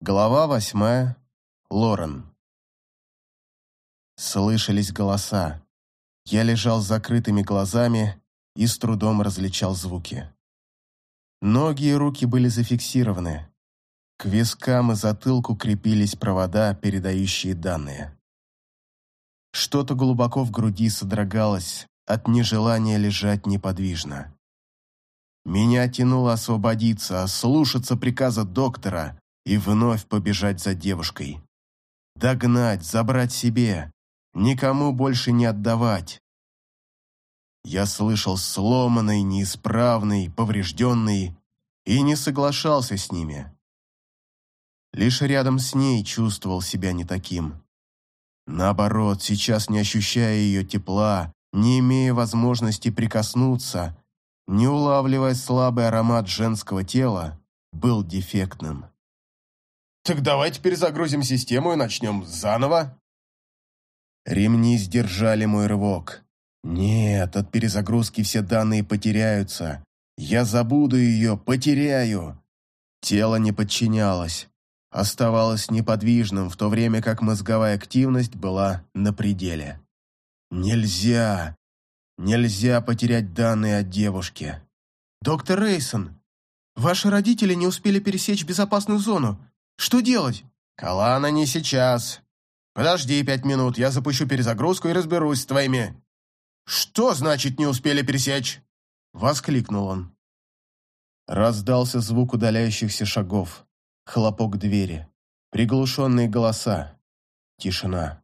Глава восьмая. Лорен. Слышались голоса. Я лежал с закрытыми глазами и с трудом различал звуки. Ноги и руки были зафиксированы. К вискам и затылку крепились провода, передающие данные. Что-то глубоко в груди содрогалось от нежелания лежать неподвижно. Меня тянуло освободиться, слушаться приказа доктора и вновь побежать за девушкой. Догнать, забрать себе, никому больше не отдавать. Я слышал сломанный, неисправный, поврежденный и не соглашался с ними. Лишь рядом с ней чувствовал себя не таким. Наоборот, сейчас не ощущая ее тепла, не имея возможности прикоснуться, не улавливая слабый аромат женского тела, был дефектным. «Так давайте перезагрузим систему и начнем заново». Ремни сдержали мой рывок. Нет, от перезагрузки все данные потеряются. Я забуду ее, потеряю. Тело не подчинялось. Оставалось неподвижным, в то время как мозговая активность была на пределе. Нельзя, нельзя потерять данные о девушке. «Доктор Рейсон, ваши родители не успели пересечь безопасную зону. Что делать?» «Калана не сейчас. Подожди пять минут, я запущу перезагрузку и разберусь с твоими...» «Что значит не успели пересечь?» Воскликнул он. Раздался звук удаляющихся шагов, хлопок двери, приглушенные голоса, тишина.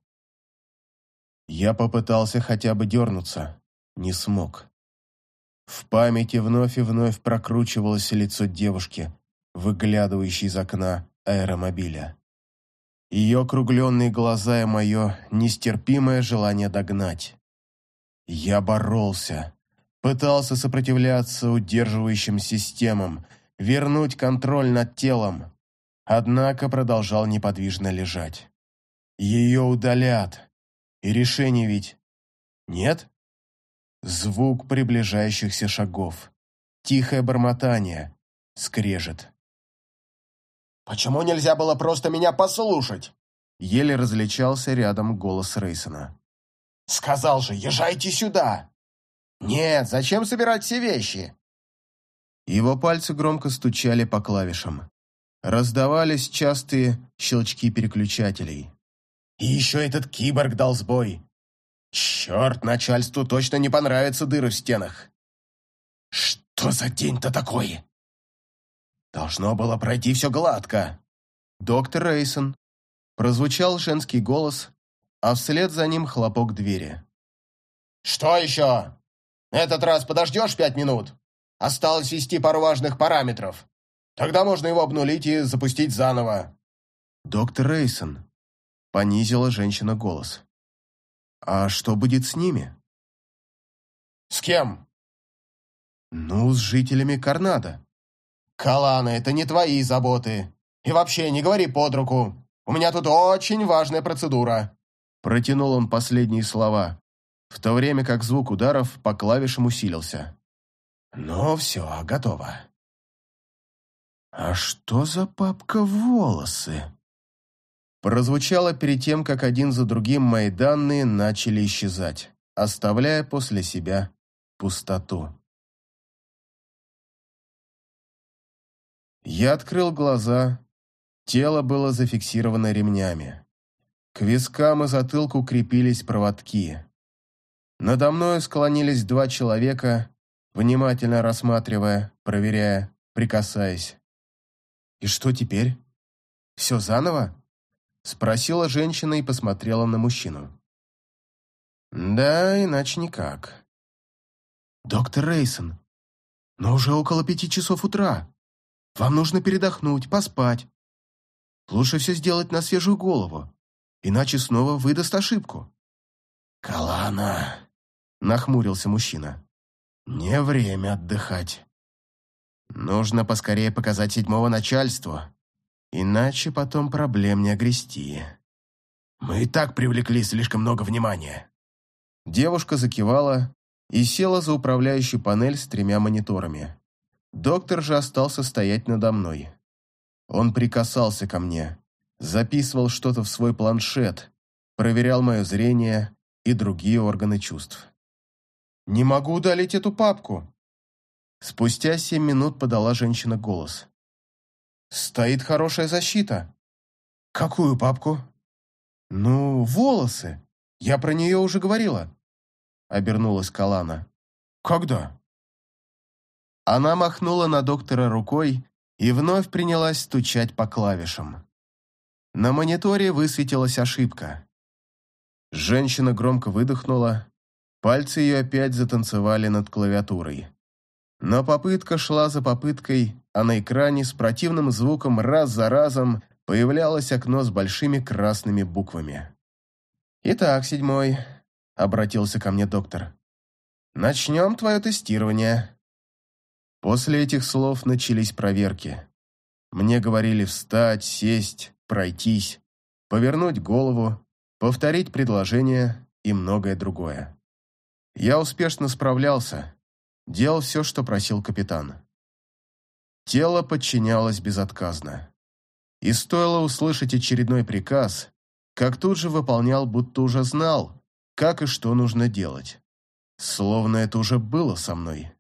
Я попытался хотя бы дернуться, не смог. В памяти вновь и вновь прокручивалось лицо девушки, выглядывающей из окна аэромобиля. Ее округленные глаза и мое нестерпимое желание догнать. Я боролся, пытался сопротивляться удерживающим системам, вернуть контроль над телом, однако продолжал неподвижно лежать. Ее удалят, и решение ведь нет? Звук приближающихся шагов, тихое бормотание, скрежет. «Почему нельзя было просто меня послушать?» Еле различался рядом голос Рейсона. «Сказал же, езжайте сюда!» «Нет, зачем собирать все вещи?» Его пальцы громко стучали по клавишам. Раздавались частые щелчки переключателей. «И еще этот киборг дал сбой. Черт, начальству точно не понравятся дыры в стенах. Что за день-то такой?» Должно было пройти все гладко. «Доктор Рейсон», — прозвучал женский голос, а вслед за ним хлопок двери. «Что еще? Этот раз подождешь пять минут? Осталось ввести пару важных параметров. Тогда можно его обнулить и запустить заново». «Доктор Рейсон», — понизила женщина голос. «А что будет с ними?» «С кем?» «Ну, с жителями Карнада». «Калана, это не твои заботы. И вообще, не говори под руку. У меня тут очень важная процедура». Протянул он последние слова, в то время как звук ударов по клавишам усилился. «Ну все, готово». «А что за папка волосы?» Прозвучало перед тем, как один за другим мои данные начали исчезать, оставляя после себя пустоту. Я открыл глаза. Тело было зафиксировано ремнями. К вискам и затылку крепились проводки. Надо мною склонились два человека, внимательно рассматривая, проверяя, прикасаясь. «И что теперь? Все заново?» Спросила женщина и посмотрела на мужчину. «Да, иначе никак». «Доктор Рейсон, но уже около пяти часов утра. Вам нужно передохнуть, поспать. Лучше все сделать на свежую голову, иначе снова выдаст ошибку». «Калана», — нахмурился мужчина. «Не время отдыхать. Нужно поскорее показать седьмого начальству, иначе потом проблем не огрести». «Мы и так привлекли слишком много внимания». Девушка закивала и села за управляющую панель с тремя мониторами. Доктор же остался стоять надо мной. Он прикасался ко мне, записывал что-то в свой планшет, проверял мое зрение и другие органы чувств. «Не могу удалить эту папку!» Спустя семь минут подала женщина голос. «Стоит хорошая защита». «Какую папку?» «Ну, волосы. Я про нее уже говорила», — обернулась Калана. «Когда?» Она махнула на доктора рукой и вновь принялась стучать по клавишам. На мониторе высветилась ошибка. Женщина громко выдохнула, пальцы ее опять затанцевали над клавиатурой. Но попытка шла за попыткой, а на экране с противным звуком раз за разом появлялось окно с большими красными буквами. «Итак, седьмой», — обратился ко мне доктор. «Начнем твое тестирование». После этих слов начались проверки. Мне говорили встать, сесть, пройтись, повернуть голову, повторить предложение и многое другое. Я успешно справлялся, делал все, что просил капитан. Тело подчинялось безотказно. И стоило услышать очередной приказ, как тут же выполнял, будто уже знал, как и что нужно делать. Словно это уже было со мной.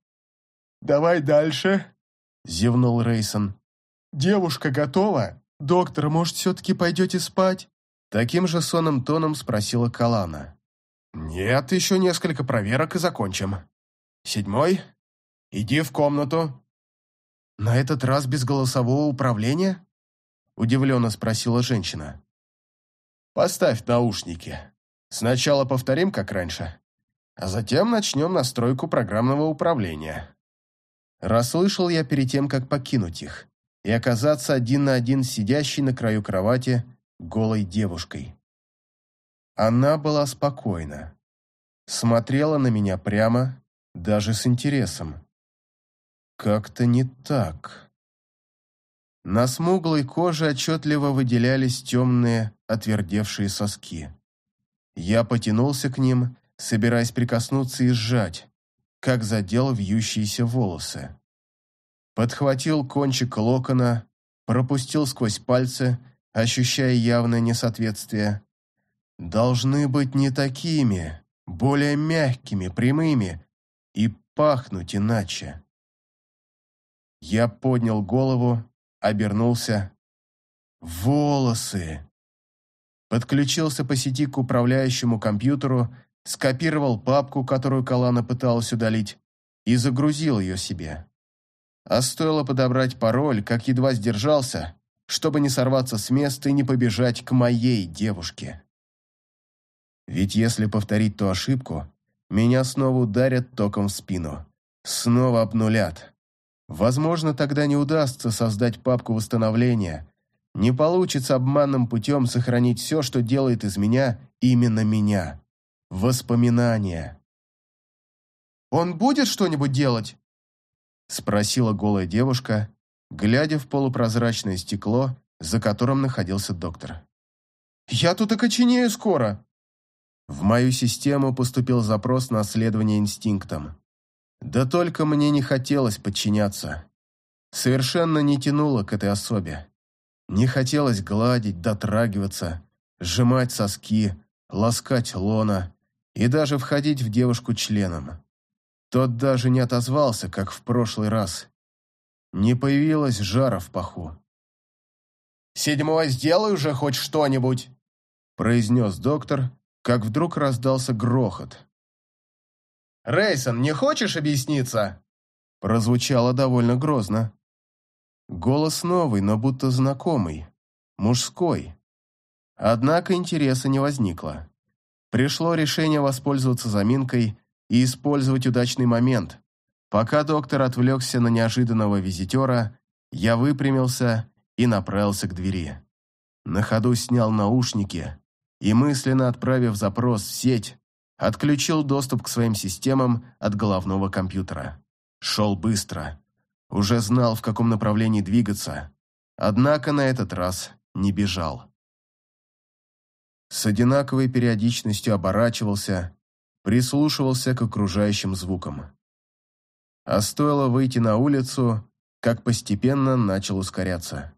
«Давай дальше», — зевнул Рейсон. «Девушка готова? Доктор, может, все-таки пойдете спать?» Таким же сонным тоном спросила Калана. «Нет, еще несколько проверок и закончим. Седьмой, иди в комнату». «На этот раз без голосового управления?» Удивленно спросила женщина. «Поставь наушники. Сначала повторим, как раньше, а затем начнем настройку программного управления». Расслышал я перед тем, как покинуть их, и оказаться один на один сидящей на краю кровати голой девушкой. Она была спокойна. Смотрела на меня прямо, даже с интересом. Как-то не так. На смуглой коже отчетливо выделялись темные, отвердевшие соски. Я потянулся к ним, собираясь прикоснуться и сжать, как задел вьющиеся волосы. Подхватил кончик локона, пропустил сквозь пальцы, ощущая явное несоответствие. Должны быть не такими, более мягкими, прямыми и пахнуть иначе. Я поднял голову, обернулся. Волосы! Подключился по сети к управляющему компьютеру скопировал папку, которую Калана пыталась удалить, и загрузил ее себе. А стоило подобрать пароль, как едва сдержался, чтобы не сорваться с места и не побежать к моей девушке. Ведь если повторить ту ошибку, меня снова ударят током в спину. Снова обнулят. Возможно, тогда не удастся создать папку восстановления. Не получится обманным путем сохранить все, что делает из меня именно меня. Воспоминания. «Он будет что-нибудь делать?» Спросила голая девушка, глядя в полупрозрачное стекло, за которым находился доктор. «Я тут окоченею скоро!» В мою систему поступил запрос на следование инстинктам. Да только мне не хотелось подчиняться. Совершенно не тянуло к этой особе. Не хотелось гладить, дотрагиваться, сжимать соски, ласкать лона, и даже входить в девушку членом. Тот даже не отозвался, как в прошлый раз. Не появилось жара в паху. «Седьмой, сделай уже хоть что-нибудь!» произнес доктор, как вдруг раздался грохот. «Рейсон, не хочешь объясниться?» Прозвучало довольно грозно. Голос новый, но будто знакомый, мужской. Однако интереса не возникло. Пришло решение воспользоваться заминкой и использовать удачный момент. Пока доктор отвлекся на неожиданного визитера, я выпрямился и направился к двери. На ходу снял наушники и, мысленно отправив запрос в сеть, отключил доступ к своим системам от головного компьютера. Шел быстро. Уже знал, в каком направлении двигаться. Однако на этот раз не бежал с одинаковой периодичностью оборачивался, прислушивался к окружающим звукам. А стоило выйти на улицу, как постепенно начал ускоряться.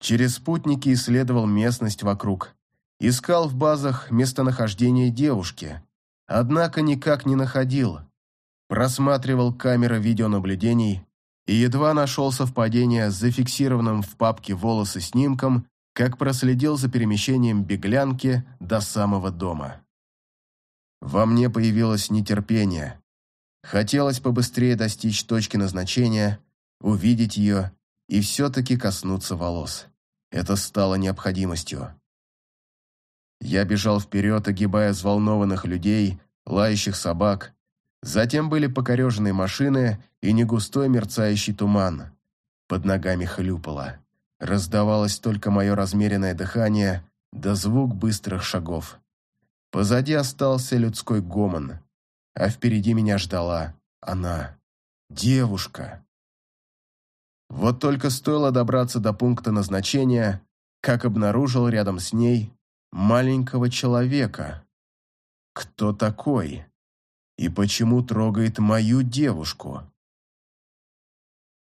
Через спутники исследовал местность вокруг. Искал в базах местонахождение девушки, однако никак не находил. Просматривал камеры видеонаблюдений и едва нашел совпадение с зафиксированным в папке волосы снимком, как проследил за перемещением беглянки до самого дома. Во мне появилось нетерпение. Хотелось побыстрее достичь точки назначения, увидеть ее и все-таки коснуться волос. Это стало необходимостью. Я бежал вперед, огибая взволнованных людей, лающих собак. Затем были покореженные машины и негустой мерцающий туман. Под ногами хлюпало. Раздавалось только мое размеренное дыхание да звук быстрых шагов. Позади остался людской гомон, а впереди меня ждала она, девушка. Вот только стоило добраться до пункта назначения, как обнаружил рядом с ней маленького человека. Кто такой? И почему трогает мою девушку?